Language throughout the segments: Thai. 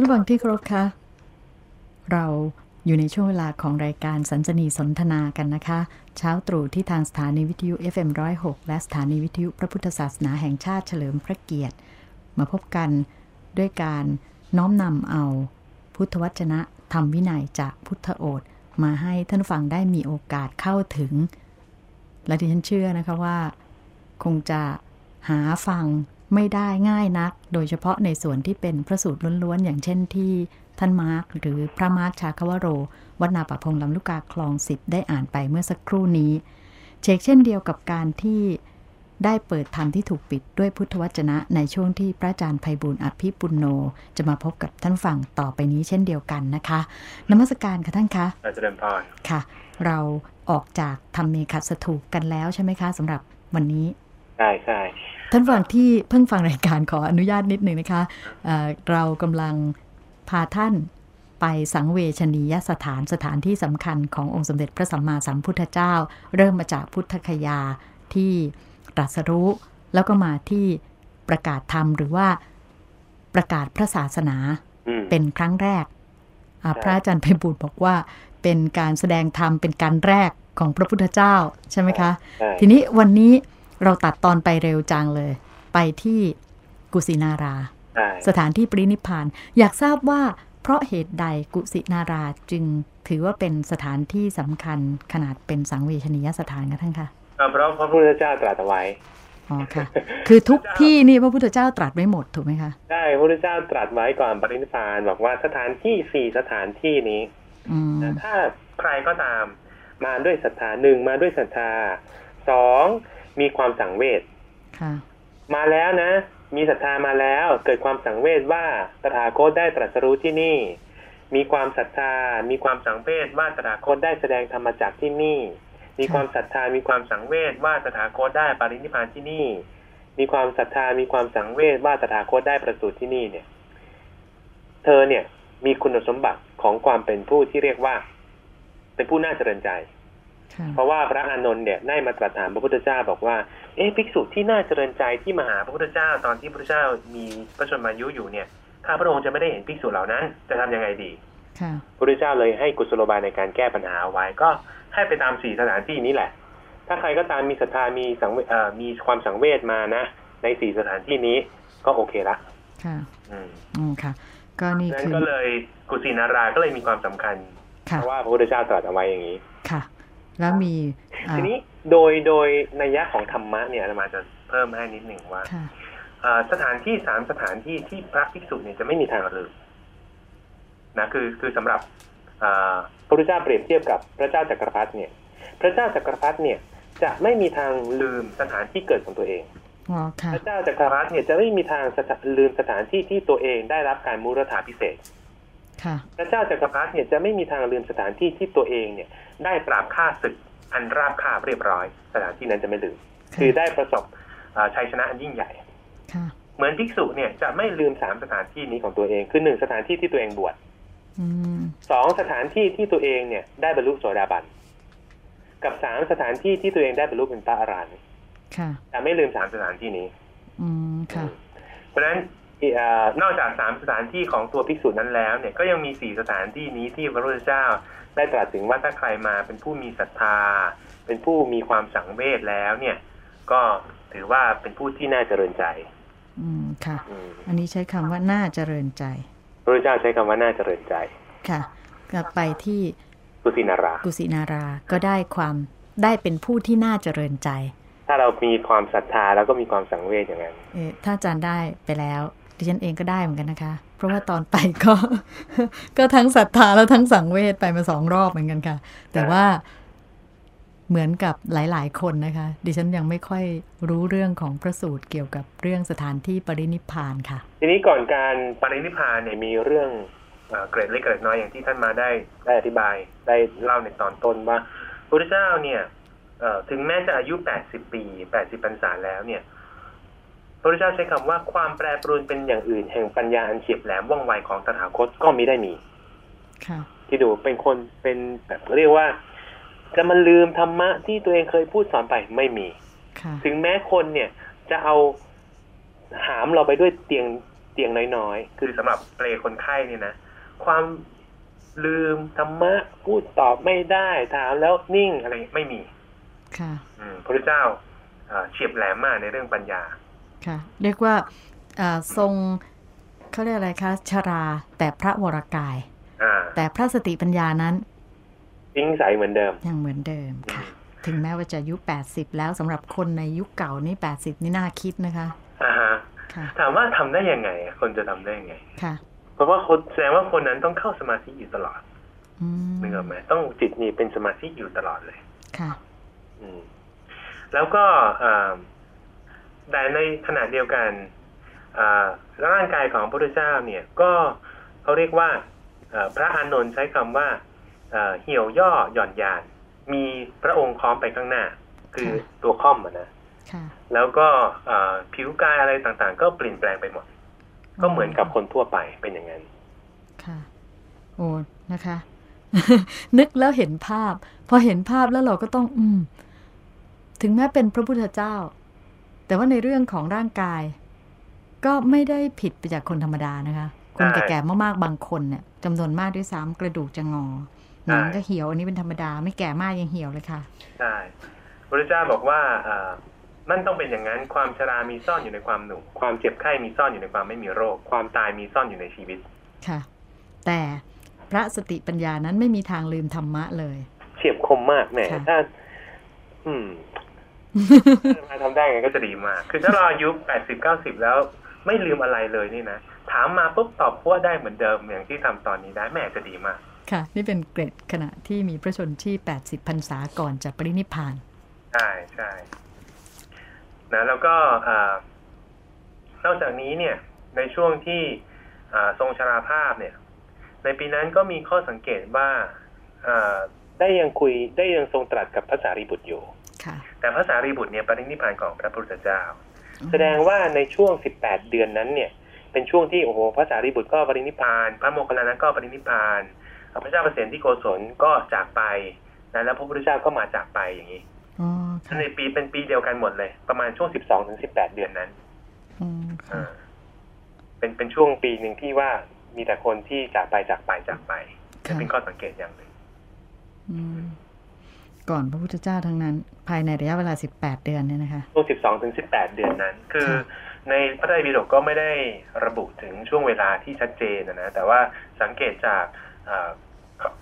านผู้ฟังที่เคารพคะ เราอยู่ในช่วงเวลาของรายการสันสนีสนทนากันนะคะ เช้าตรู่ที่ทางสถานีวิทยุ FM106 และสถานีวิทยุพระพุทธศาสนาแห่งชาติเฉลิมพระเกียรติ มาพบกันด้วยการน้อมนำเอา พุทธวจนะธรรมวินัยจากพุทธโอษมาให้ท่านฟังได้มีโอกาสเข้าถึง และดิฉันเชื่อนะคะว่า คงจะหาฟัง ไม่ได้ง่ายนัก โดยเฉพาะในส่วนที่เป็นพระสูตรล้วนๆ อย่างเช่นที่ท่านมาร์กหรือพระมาร์กชาคาวโร วัดนาปะพงลำลูกกาคลองสิบได้อ่านไปเมื่อสักครู่นี้ เชกเช่นเดียวกับการที่ได้เปิดธรรมที่ถูกปิดด้วยพุทธวจนะในช่วงที่พระอาจารย์ไพบุญอภิปุณโน จะมาพบกับท่านฝั่งต่อไปนี้เช่นเดียวกันนะคะนมัสการค่ะท่านคะอาจารย์พรค่ะ เราออกจากธรรมเมขัสถูกกันแล้วใช่ไหมคะสำหรับวันนี้ ใช่ใช่ท่านฟังที่เพิ่งฟังรายการขออนุญาตนิดหนึ่งนะคะเเรากำลังพาท่านไปสังเวชนียสถานสถานที่สำคัญขององค์สมเด็จพระสัมมาสัมพุทธเจ้า เริ่มมาจากพุทธคยาที่ตรัสรู้แล้วก็มาที่ประกาศธรรมหรือว่าประกาศพระศาสนาเป็นครั้งแรก พระอาจารย์ไพบุตรบอกว่าเป็นการแสดงธรรมเป็นการแรกของพระพุทธเจ้าใช่ไหมคะ ทีนี้วันนี้ เราตัดตอนไปเร็วจังเลย ไปที่กุสินารา สถานที่ปรินิพาน อยากทราบว่าเพราะเหตุใดกุสินาราจึงถือว่าเป็นสถานที่สำคัญขนาดเป็นสังเวชนียสถานกันท่านคะเพราะพระพุทธเจ้าตรัสไว้อ๋อค่ะ คือทุกที่นี่พระพุทธเจ้าตรัสไว้หมดถูกไหมคะใช่พระพุทธเจ้าตรัสไว้ก่อนปรินิพานบอกว่าสถานที่สี่สถานที่นี้ถ้าใครก็ตามมาด้วยศรัทธาหนึ่งมาด้วยศรัทธาสอง มีความสังเวชมาแล้วนะ มีศรัทธามาแล้ว เกิดความสังเวชว่าตถาคตได้ตรัสรู้ที่นี่ มีความศรัทธา มีความสังเวชว่าตถาคตได้แสดงธรรมจักที่นี่ มีความศรัทธา มีความสังเวชว่าตถาคตได้ปรินิพานที่นี่ มีความศรัทธา มีความสังเวชว่าตถาคตได้ประสูติที่นี่เนี่ย เธอเนี่ยมีคุณสมบัติของความเป็นผู้ที่เรียกว่า เป็นผู้น่าเจริญใจ เพราะว่าพระอานนท์เนี่ยได้มาตรัสถามพระพุทธเจ้าบอกว่า เอ๊ะภิกษุที่น่าเจริญใจที่มาหาพระพุทธเจ้าตอนที่พระพุทธเจ้ามีพระชนมายุอยู่เนี่ย ถ้าพระองค์จะไม่ได้เห็นภิกษุเหล่านั้น จะทำยังไงดีพระพุทธเจ้าเลยให้กุศโลบายในการแก้ปัญหาไว้ก็ให้ไปตามสี่สถานที่นี้แหละ ถ้าใครก็ตามมีศรัทธามีสังเอ่อมีความสังเวชมานะ ในสี่สถานที่นี้ก็โอเคละ ค่ะ อืมอืมค่ะ ก็นี่คือก็เลยกุศินาราก็เลยมีความสำคัญเพราะว่าพระพุทธเจ้าตรัสเอาไว้อย่างนี้ ค่ะ แล้วมีทีนี้โดยโดยนัยยะของธรรมะเนี่ยเรามาจะเพิ่มให้นิดหนึ่งว่าสถานที่สามสถานที่ที่พระภิกษุเนี่ยจะไม่มีทางลืมนะคือคือสำหรับพระพุทธเจ้าเปรียบเทียบกับพระเจ้าจักรพรรดิเนี่ย พระเจ้าจักรพรรดิเนี่ยจะไม่มีทางลืมสถานที่เกิดของตัวเองพระเจ้าจักรพรรดิเนี่ยจะไม่มีทางลืมสถานที่ที่ตัวเองได้รับการมูรธาพิเศษ พระเจ้าจักรพรรดิเนี่ยจะไม่มีทางลืมสถานที่ที่ตัวเองเนี่ย ได้ปราบฆ่าศึกอันราบคาบเรียบร้อย สถานที่นั้นจะไม่ลืม คือได้ประสบชัยชนะอันยิ่งใหญ่เหมือนภิกษุเนี่ยจะไม่ลืมสามสถานที่นี้ของตัวเองคือหนึ่งสถานที่ที่ตัวเองบวชสองสถานที่ที่ตัวเองเนี่ย ได้บรรลุโสดาบันกับสามสถานที่ที่ตัวเองได้บรรลุเป็นพระอรหันต์จะไม่ลืมสามสถานที่นี้ อืมค่ะ เพราะฉะนั้น นอกจากสามสถานที่ของตัวภิกษุนั้นแล้วเนี่ยก็ยังมีสี่สถานที่นี้ที่พระพุทธเจ้า ได้ตรัสถึงว่าถ้าใครมาเป็นผู้มีศรัทธา เป็นผู้มีความสังเวชแล้วเนี่ย ก็ถือว่าเป็นผู้ที่น่าเจริญใจ อืมค่ะ อันนี้ใช้คำว่าน่าเจริญใจพระพุทธเจ้าใช้คำว่าน่าเจริญใจ ค่ะกลับไปที่กุสินารา กุสินาราก็ได้ความได้เป็นผู้ที่น่าเจริญใจ ถ้าเรามีความศรัทธาแล้วก็มีความสังเวชอย่างนั้นเอถ้าอาจารย์ได้ไปแล้ว ดิฉันเองก็ได้เหมือนกันนะคะ เพราะว่าตอนไปก็ ก็ทั้งศรัทธาแล้วทั้งสังเวชไปมาสองรอบเหมือนกันค่ะ แต่ว่าเหมือนกับหลาย ๆ คนนะคะ ดิฉันยังไม่ค่อยรู้เรื่องของพระสูตรเกี่ยวกับเรื่องสถานที่ปรินิพานค่ะ ทีนี้ก่อนการปรินิพานเนี่ยมีเรื่องเกรดเล็กเกรดน้อยอย่างที่ท่านมาได้ได้อธิบายได้เล่าในตอนต้นว่าพระพุทธเจ้าเนี่ยถึงแม้จะอายุแปดสิบปีแปดสิบพรรษาแล้วเนี่ย พระพุทธเจ้าใช้คำว่าความแปรปรวนเป็นอย่างอื่น แห่งปัญญาอันเฉียบแหลมว่องไวของตถาคตก็มิได้มีที่ดูเป็นคนเป็นแบบเรียกว่า จะมาลืมธรรมะที่ตัวเองเคยพูดสอนไปไม่มีถึงแม้คนเนี่ย จะเอาหามเราไปด้วยเตียงเตีตียงน้อยๆ คือสำหรับเปลคนไข้นี่นะความลืมธรรมะพูดตอบไม่ได้ถามแล้วนิ่งอะไรไม่มี ค่ะอืมพระเจ้าเฉียบแหลมมากในเรื่องปัญญา ค่ะ เรียกว่าทรงเขาเรียกอะไรคะชราแต่พระวรากายแต่พระสติปัญญานั้นยิ่งใสเหมือนเดิมยังเหมือนเดิมค่ะ ถึงแม้ว่าจะอายุแปดสิบแล้วสำหรับคนในยุคเก่านี่แปดสิบนี่น่าคิดนะคะอ่าฮะถามว่าทำได้ยังไง คนจะทำได้ยังไง ค่ะ เพราะว่าคนแสดงว่าคนนั้นต้องเข้าสมาธิอยู่ตลอดนึกออกไหมต้องจิตนี่เป็นสมาธิอยู่ตลอดเลย ค่ะ อืม แล้วก็ แต่ในขณะเดียวกันร่างกายของพระพุทธเจ้าเนี่ยก็เขาเรียกว่าพระอานนท์ใช้คำว่าเหี่ยวย่อหย่อนยาน มีพระองค์พร้อมไปข้างหน้า คือตัวค่อมนะแล้วก็ผิวกายอะไรต่างๆ ก็เปลี่ยนแปลงไปหมด ก็เหมือนกับคนทั่วไปเป็นอย่างนั้นค่ะโอ้นะคะ นึกแล้วเห็นภาพ พอเห็นภาพแล้วเราก็ต้อง อืม ถึงแม้เป็นพระพุทธเจ้า แต่ว่าในเรื่องของร่างกาย ก็ไม่ได้ผิดไปจากคนธรรมดานะคะ คนแก่ๆมากๆบางคนเนี่ยจำนวนมากด้วยซ้ำกระดูกจะงอหนังก็เหี่ยวอันนี้เป็นธรรมดา ไม่แก่มากยังเหี่ยวเลยค่ะใช่พระเจ้าบอกว่ามันต้องเป็นอย่างนั้นความชรามีซ่อนอยู่ในความหนุ่มความเจ็บไข้มีซ่อนอยู่ในความไม่มีโรค ความตายมีซ่อนอยู่ในชีวิต ค่ะ แต่พระสติปัญญานั้นไม่มีทางลืมธรรมะเลย เฉียบคมมากแหมถ้า อืม มาทำได้ไงก็จะดีมาก คือถ้าเราอายุแปดสิบเก้าสิบแล้วไม่ลืมอะไรเลยนี่นะ ถามมาปุ๊บตอบพวได้เหมือนเดิมอย่างที่ทำตอนนี้ได้แม่จะดีมาก ค่ะ นี่เป็นเกรดขณะที่มีพระชนที่แปดสิบพรรษาก่อนจะปรินิพาน ใช่ใช่นะแล้วก็นอกจากนี้เนี่ย ในช่วงที่ทรงชราภาพเนี่ย ในปีนั้นก็มีข้อสังเกตว่าได้ยังคุยได้ยังทรงตรัสกับพระสารีบุตรอยู่ แต่พระสารีบุตรเนี่ยปรินิพานของพระพุทธเจ้า แสดงว่าในช่วงสิบแปดเดือนนั้นเนี่ย เป็นช่วงที่โอ้โหพระสารีบุตรก็ปรินิพาน พระโมคคัลลานะก็ปรินิพานพระเจ้าเปรตที่โกศลก็จากไปนะแล้วพระพุทธเจ้าก็มาจากไปอย่างนี้ในปีเป็นปีเดียวกันหมดเลย ประมาณช่วงสิบสองถึงสิบแปดเดือนนั้นเป็นเป็นช่วงปีหนึ่งที่ว่ามีแต่คนที่จากไปจากไปจากไปเป็นข้อสังเกตอย่างหนึ่ง ก่อนพระพุทธเจ้าทั้งนั้น ภายในระยะเวลาสิบแปดเดือนเนี่ยนะคะช่วงสิบสองถึงสิบแปดเดือนนั้น คือในพระไตรปิฎกก็ไม่ได้ระบุถึงช่วงเวลาที่ชัดเจนนะแต่ว่าสังเกตจาก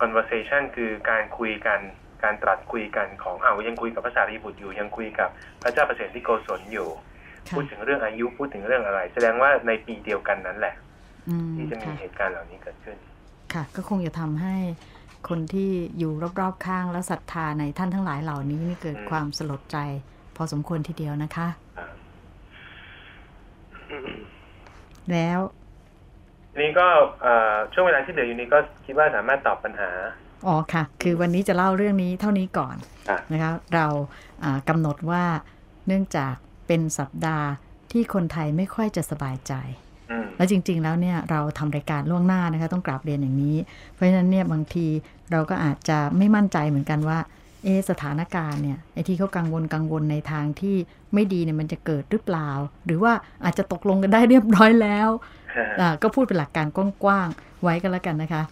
conversation คือการคุยกันการตรัสคุยกันของเอายังคุยกับพระสารีบุตรอยู่ ยังคุยกับพระเจ้าประเสริฐที่โกศลอยู่ พูดถึงเรื่องอายุพูดถึงเรื่องอะไร แสดงว่าในปีเดียวกันนั้นแหละที่จะมีเหตุการณ์เหล่านี้เกิดขึ้น ค่ะ ก็คงจะทำให้ คนที่อยู่รอบๆข้างแล้วศรัทธาในท่านทั้งหลายเหล่านี้นี่เกิดความสลดใจ พอสมควรทีเดียวนะคะ แล้วนี่ก็ช่วงเวลาที่เหลืออยู่นี้ก็คิดว่าสามารถตอบปัญหาอ๋อค่ะ คือวันนี้จะเล่าเรื่องนี้เท่านี้ก่อนนะคะเรากำหนดว่าเนื่องจากเป็นสัปดาห์ที่คนไทยไม่ค่อยจะสบายใจ แล้วจริง ๆ แล้วเนี่ยเราทำรายการล่วงหน้านะคะต้องกราบเรียนอย่างนี้ เพราะฉะนั้นเนี่ยบางทีเราก็อาจจะไม่มั่นใจเหมือนกันว่าเอสถานการณ์เนี่ยไอ้ที่เขากังวลกังวลในทางที่ไม่ดีเนี่ยมันจะเกิดหรือเปล่า หรือว่าอาจจะตกลงกันได้เรียบร้อยแล้วก็พูดเป็นหลักการกว้างๆไว้กันแล้วกันนะคะ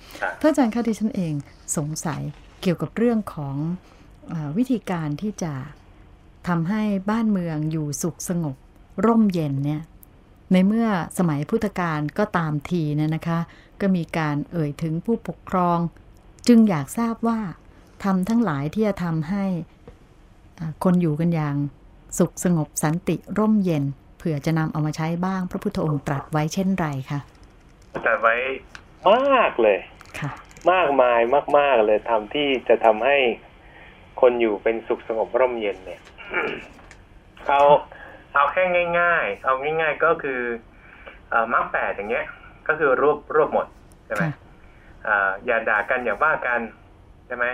ท่านอาจารย์คะที่ฉันเองสงสัยเกี่ยวกับเรื่องของอวิธีการที่จะทำให้บ้านเมืองอยู่สุขสงบ ร่มเย็นเนี่ย ในเมื่อสมัยพุทธกาลก็ตามทีเนี่ยนะคะ ก็มีการเอ่ยถึงผู้ปกครอง จึงอยากทราบว่าทำทั้งหลายที่จะทำให้คนอยู่กันอย่างสุขสงบสันติร่มเย็น เผื่อจะนำเอามาใช้บ้างพระพุทธองค์ตรัสไว้เช่นไรคะตรัสไว้มากเลยค่ะ มากมายมาก ๆเลยทำที่จะทำให้คนอยู่เป็นสุขสงบร่มเย็นเนี่ยเอา เอาแค่ง่าย ๆ เอาง่าย ๆ ก็คืออมรรคแปดอย่างเงี้ย ก็คือรวบรวบหมดใช่ไหมอย่าด่ากันอย่าว่ากันใช่ไหม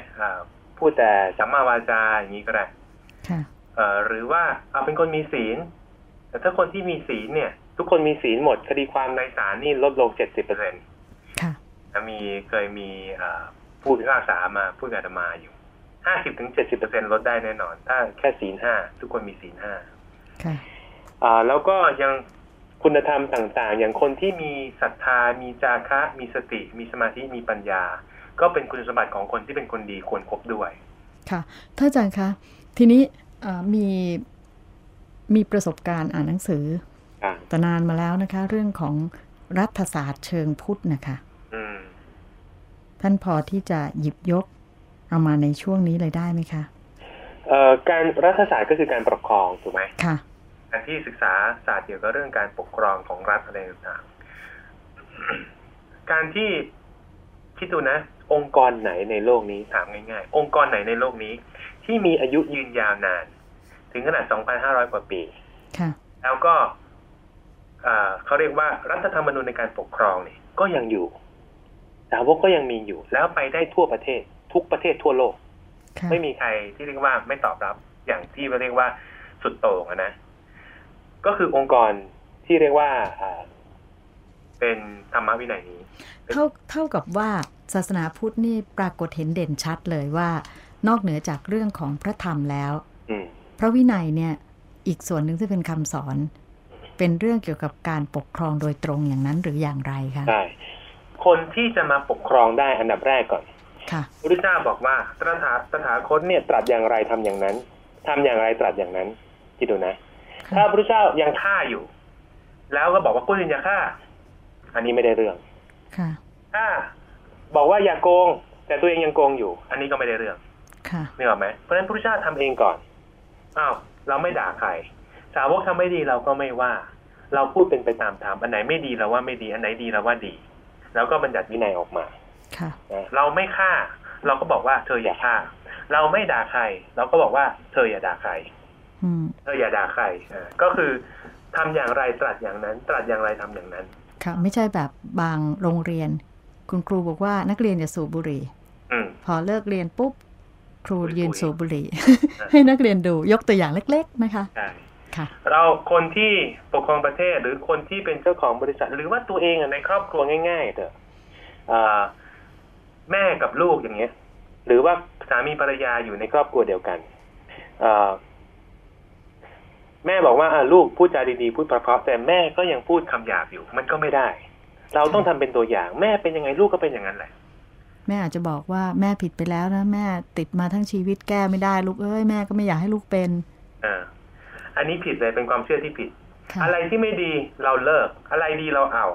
พูดแต่สัมมาวาจาอย่างนี้ก็ได้หรือว่าเอาเป็นคนมีศีล แต่ถ้าคนที่มีศีลเนี่ย ทุกคนมีศีลหมด คดีความในศาลนี่ลดลงเจ็ดสิบเปอร์เซ็นต์มีเคยมีผู้พิพากษามาพูดกับธรรมาอยู่ห้าสิบถึงเจ็ดสิบเปอร์เซ็นลดได้แน่นอน ถ้าแค่ศีลห้าทุกคนมีศีลห้า แล้วก็ยังคุณธรรมต่างๆ อย่างคนที่มีศรัทธา มีจาคะ มีสติ มีสมาธิ มีปัญญา ก็เป็นคุณสมบัติของคนที่เป็นคนดีควรครบด้วย ค่ะ ท่านอาจารย์คะ ทีนี้มีมีประสบการณ์อ่านหนังสือแต่นานมาแล้วนะคะ เรื่องของรัฐศาสตร์เชิงพุทธนะคะท่านพอที่จะหยิบยกเอามาในช่วงนี้เลยได้ไหมคะเอ่อการรัฐศาสตร์ก็คือการปกครองถูกไหมค่ะ การที่ศึกษาศาสตร์เกี่ยวกับเรื่องการปกครองของรัฐอะไรต่างๆการที่คิดดูนะ องค์กรไหนในโลกนี้ถามง่ายๆ องค์กรไหนในโลกนี้ ที่มีอายุยืนยาวนาน ถึงขนาด 2,500 กว่าปีค่ะแล้วก็เขาเรียกว่ารัฐธรรมนูญในการปกครองเนี่ยก็ยังอยู่สาวกก็ยังมีอยู่ แล้วไปได้ทั่วประเทศ ทุกประเทศทั่วโลก ไม่มีใครที่เรียกว่าไม่ตอบรับอย่างที่เราเรียกว่าสุดโต่งนะ ก็คือองค์กรที่เรียกว่าเป็นธรรมวินัยนี้ เท่าเท่ากับว่าศาสนาพุทธนี่ปรากฏเห็นเด่นชัดเลยว่า นอกเหนือจากเรื่องของพระธรรมแล้วพระวินัยเนี่ย อีกส่วนหนึ่งที่เป็นคำสอน เป็นเรื่องเกี่ยวกับการปกครองโดยตรงอย่างนั้นหรืออย่างไรคะใช่คนที่จะมาปกครองได้อันดับแรกก่อนค่ะพระพุทธเจ้าบอกว่าตถาตถาคตเนี่ยตรัสอย่างไรทำอย่างนั้นทำอย่างไรตรัสอย่างนั้นคิดดูนะ ถ้าพระเจ้ายังฆ่าอยู่ แล้วก็บอกว่ากุศลอย่าฆ่า อันนี้ไม่ได้เรื่องค่ะถ้าบอกว่าอย่าโกง แต่ตัวเองยังโกงอยู่ อันนี้ก็ไม่ได้เรื่องค่ะนี่หรอไหมเพราะฉะนั้นพระเจ้าทำเองก่อนอ้าวเราไม่ด่าใคร สาวกทำไม่ดีเราก็ไม่ว่า เราพูดเป็นไปตามธรรมอันไหนไม่ดีเราว่าไม่ดี อันไหนดีเราว่าดี แล้วก็บัญญัติวินัยออกมาค่ะเราไม่ฆ่า เราก็บอกว่าเธออย่าฆ่า เราไม่ด่าใคร เราก็บอกว่าเธออย่าด่าใคร เอออย่าด่าใครก็คือทำอย่างไรตรัสอย่างนั้น ตรัสอย่างไรทำอย่างนั้น ค่ะไม่ใช่แบบบางโรงเรียน คุณครูบอกว่านักเรียนอย่าสูบบุหรี่พอเลิกเรียนปุ๊บ ครูยืนสูบบุหรี่ ให้นักเรียนดูยกตัวอย่างเล็ก ๆ นะคะใช่ค่ะ เราคนที่ปกครองประเทศหรือคนที่เป็นเจ้าของบริษัท หรือว่าตัวเองในครอบครัวง่ายๆเถอะแม่กับลูกอย่างเงี้ย หรือว่าสามีภรรยาอยู่ในครอบครัวเดียวกัน แม่บอกว่าลูกพูดจาดีๆ พูดเพราะแต่แม่ก็ยังพูดคำหยาบอยู่ มันก็ไม่ได้ เราต้องทำเป็นตัวอย่าง แม่เป็นยังไงลูกก็เป็นอย่างนั้นแหละ แม่อาจจะบอกว่าแม่ผิดไปแล้วนะแม่ติดมาทั้งชีวิตแก้ไม่ได้ลูกเอ้ยแม่ก็ไม่อยากให้ลูกเป็นอ่าอันนี้ผิดเลยเป็นความเชื่อที่ผิด อะไรที่ไม่ดีเราเลิก อะไรดีเราเอา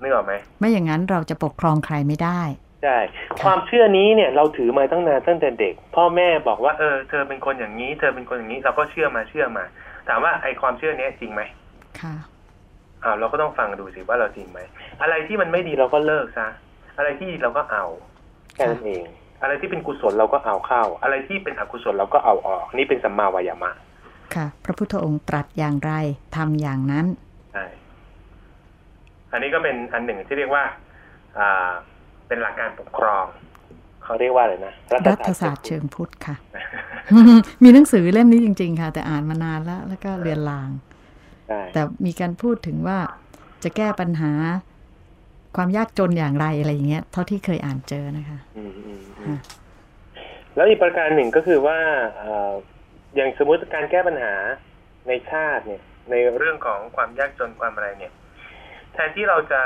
นึกออกไหมไม่อย่างนั้นเราจะปกครองใครไม่ได้ ใช่ ความเชื่อนี้เนี่ยเราถือมาตั้งนานตั้งแต่เด็ก พ่อแม่บอกว่าเออเธอเป็นคนอย่างนี้ เธอเป็นคนอย่างนี้เราก็เชื่อมาเชื่อมา ถามว่าไอความเชื่อนี้จริงไหมค่ะอ่าเราก็ต้องฟังดูสิว่าเราจริงไหมอะไรที่มันไม่ดีเราก็เลิกซะอะไรที่เราก็เอาแค่นั้นเอง อะไรที่เป็นกุศลเราก็เอาเข้า อะไรที่เป็นอกุศลเราก็เอาออก นี่เป็นสัมมาวายามะ ค่ะ พระพุทธองค์ตรัสอย่างไรทำอย่างนั้นใช่อันนี้ก็เป็นอันหนึ่งที่เรียกว่า อ่า เป็นหลักการปกครองเขาเรียกว่าอะไรนะรัฐศาสตร์เชิงพุทธค่ะ มีหนังสือเล่มนี้จริง ๆ ค่ะ แต่อ่านมานานแล้ว แล้วก็เรียนลาง แต่มีการพูดถึงว่าจะแก้ปัญหาความยากจนอย่างไรอะไรอย่างเงี้ย เท่าที่เคยอ่านเจอนะคะแล้วอีกประการหนึ่งก็คือว่าอย่างสมมติการแก้ปัญหาในชาติเนี่ย ในเรื่องของความยากจนความอะไรเนี่ย แทนที่เราจะ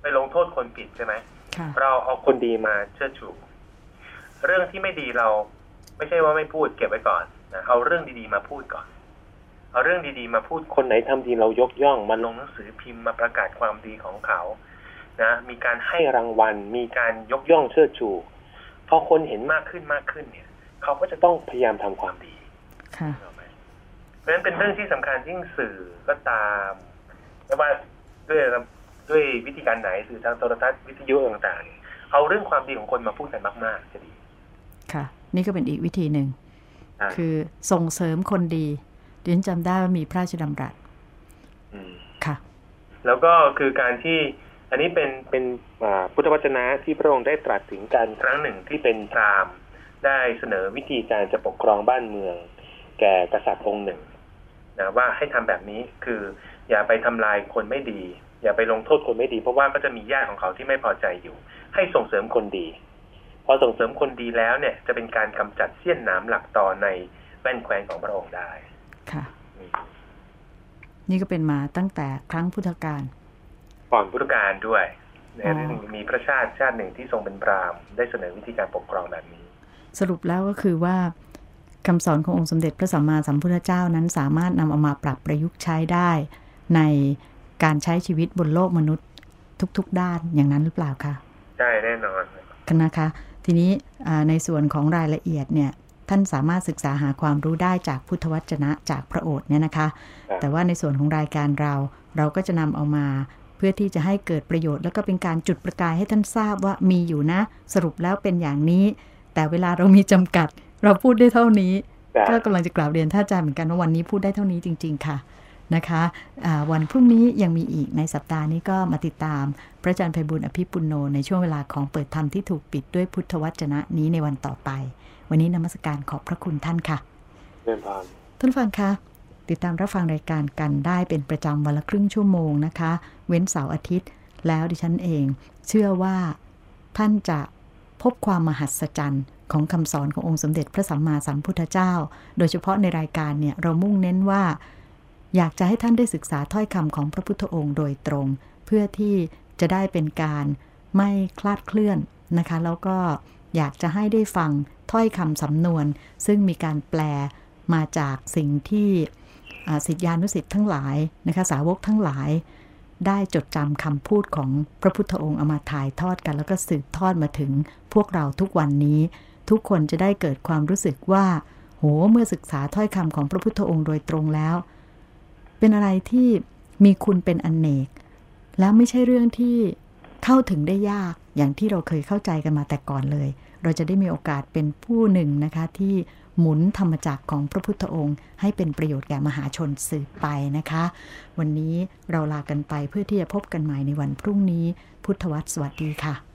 ไปลงโทษคนผิดใช่ไหมเราเอาคนดีมาเชื่อชู เรื่องที่ไม่ดีเราไม่ใช่ว่าไม่พูดเก็บไว้ก่อนนะเอาเรื่องดีๆมาพูดก่อน เอาเรื่องดีๆมาพูดคนไหนทำดีเรายกย่องมาลงหนังสือพิมพ์มาประกาศความดีของเขา นะ มีการให้รางวัล มีการยกย่องเชิดชูพอคนเห็นมากขึ้นมากขึ้นเนี่ย เขาก็จะต้องพยายามทำความดีค่ะเพราะฉะนั้นเป็นเรื่องที่สำคัญที่สื่อก็ตามไม่ว่าด้วย ด้วยวิธีการไหนสื่อทางโทรทัศน์วิทยุต่างๆ เอาเรื่องความดีของคนมาพูดกันมากๆจะดี ค่ะ นี่ก็เป็นอีกวิธีหนึ่ง คือส่งเสริมคนดีดิฉันจำได้ว่ามีพระราชดำรัสค่ะ แล้วก็คือการที่อันนี้เป็นเป็นพุทธวจนะที่พระองค์ได้ตรัสถึงการครั้งหนึ่งที่เป็นพราหมณ์ได้เสนอวิธีการจะปกครองบ้านเมือง แก่กษัตริย์องค์หนึ่งนะว่าให้ทำแบบนี้คืออย่าไปทำลายคนไม่ดี อย่าไปลงโทษคนไม่ดี เพราะว่าก็จะมีญาติของเขาที่ไม่พอใจอยู่ ให้ส่งเสริมคนดี พอส่งเสริมคนดีแล้วเนี่ย จะเป็นการกำจัดเสี้ยนน้ำหลักต่อในแว่นแคว้นของพระองค์ได้ ค่ะ นี่ก็เป็นมาตั้งแต่ครั้งพุทธกาลก่อนพุทธกาลด้วยในเรื่องมีพระชาติชาติหนึ่งที่ทรงเป็นพราหมณ์ได้เสนอวิธีการปกครองแบบนี้ สรุปแล้วก็คือว่าคำสอนขององค์สมเด็จพระสัมมาสัมพุทธเจ้านั้นสามารถนำเอามาปรับประยุกต์ใช้ได้ใน การใช้ชีวิตบนโลกมนุษย์ทุกๆด้านอย่างนั้นหรือเปล่าคะใช่แน่นอนนะคะ ทีนี้ในส่วนของรายละเอียดเนี่ยท่านสามารถศึกษาหาความรู้ได้จากพุทธวจนะจากพระโอษฐ์เนี่ยนะคะ แต่ว่าในส่วนของรายการเรา เราก็จะนำเอามาเพื่อที่จะให้เกิดประโยชน์ แล้วก็เป็นการจุดประกายให้ท่านทราบว่ามีอยู่นะ สรุปแล้วเป็นอย่างนี้ แต่เวลาเรามีจำกัด เราพูดได้เท่านี้ ก็กำลังจะกล่าวเรียนท่านอาจารย์เหมือนกันว่าวันนี้พูดได้เท่านี้จริง ๆ ค่ะ นะคะะวันพรุ่งนี้ยังมีอีกในสัปดาห์นี้ก็มาติดตาม พระอาจารย์ไพบุญอภิปุโน ในช่วงเวลาของเปิดธรรมที่ถูกปิดด้วยพุทธวจนะนี้ในวันต่อไป วันนี้นมัสการขอบพระคุณท่านค่ะเรียนพานท่านฟังคะติดตามรับฟังรายการกันได้เป็นประจำวันละครึ่งชั่วโมงนะคะ เว้นเสาร์อาทิตย์ แล้วดิฉันเอง เชื่อว่าท่านจะพบความมหัศจรรย์ของคำสอนขององค์สมเด็จพระสัมมาสัมพุทธเจ้า โดยเฉพาะในรายการเนี่ยเรามุ่งเน้นว่า อยากจะให้ท่านได้ศึกษาถ้อยคำของพระพุทธองค์โดยตรง เพื่อที่จะได้เป็นการไม่คลาดเคลื่อนนะคะ แล้วก็อยากจะให้ได้ฟังถ้อยคำสำนวน ซึ่งมีการแปลมาจากสิ่งที่สิทธิานุสิทธิ์ทั้งหลายนะคะสาวกทั้งหลาย ได้จดจำคำพูดของพระพุทธองค์เอามาถ่ายทอดกัน แล้วก็สืบทอดมาถึงพวกเราทุกวันนี้ ทุกคนจะได้เกิดความรู้สึกว่า โหเมื่อศึกษาถ้อยคำของพระพุทธองค์โดยตรงแล้ว เป็นอะไรที่มีคุณเป็นอนเนก แล้วไม่ใช่เรื่องที่เข้าถึงได้ยากอย่างที่เราเคยเข้าใจกันมาแต่ก่อนเลย เราจะได้มีโอกาสเป็นผู้หนึ่งนะคะที่หมุนธรรมจักรของพระพุทธองค์ ให้เป็นประโยชน์แก่มหาชนสืบไปนะคะ วันนี้เราลากันไปเพื่อที่จะพบกันใหม่ในวันพรุ่งนี้ พุทธวัตรสวัสดีค่ะ